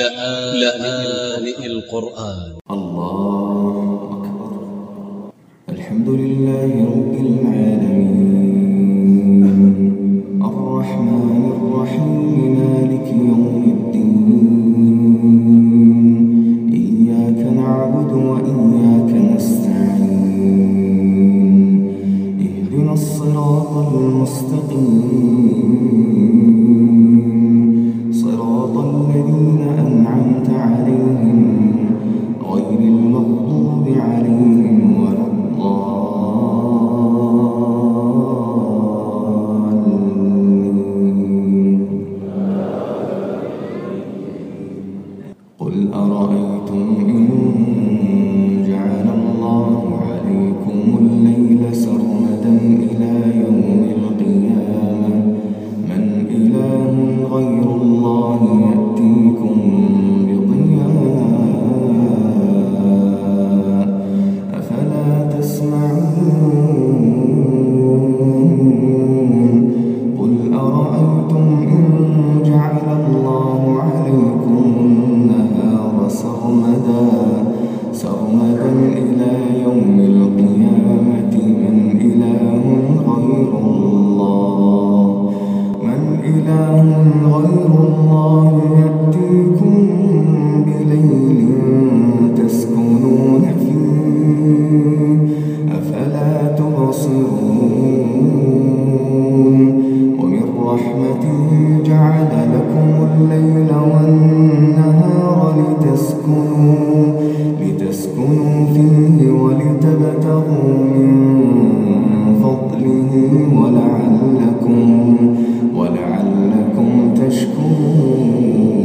لآن القرآن. الله أكبر. الحمد لله رب لكم الليل والنهار لتسكنوا, لتسكنوا فيه ولتبتغوا من فضله ولعلكم, ولعلكم تشكرون.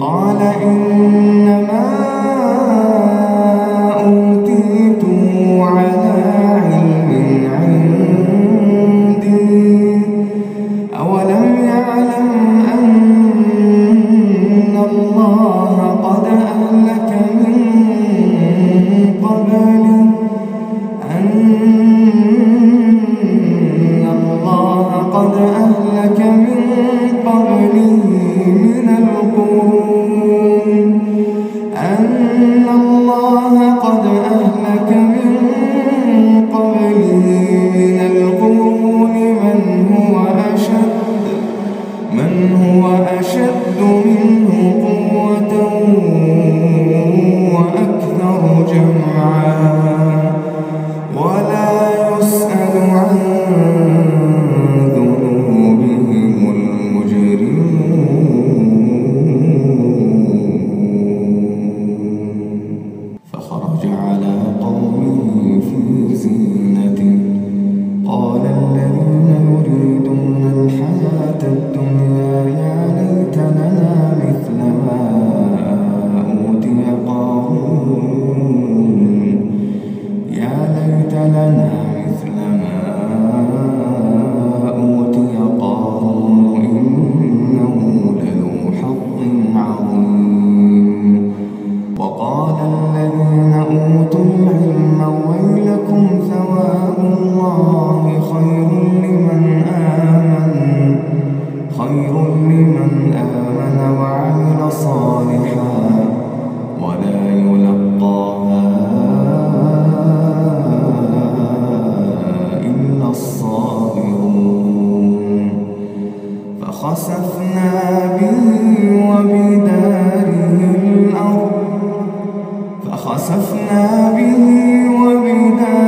قال إن من آمن وعمل صالحا ولا يلقاها إلا الصابرون. فخسفنا به وبداره الأرض فخسفنا به وبداره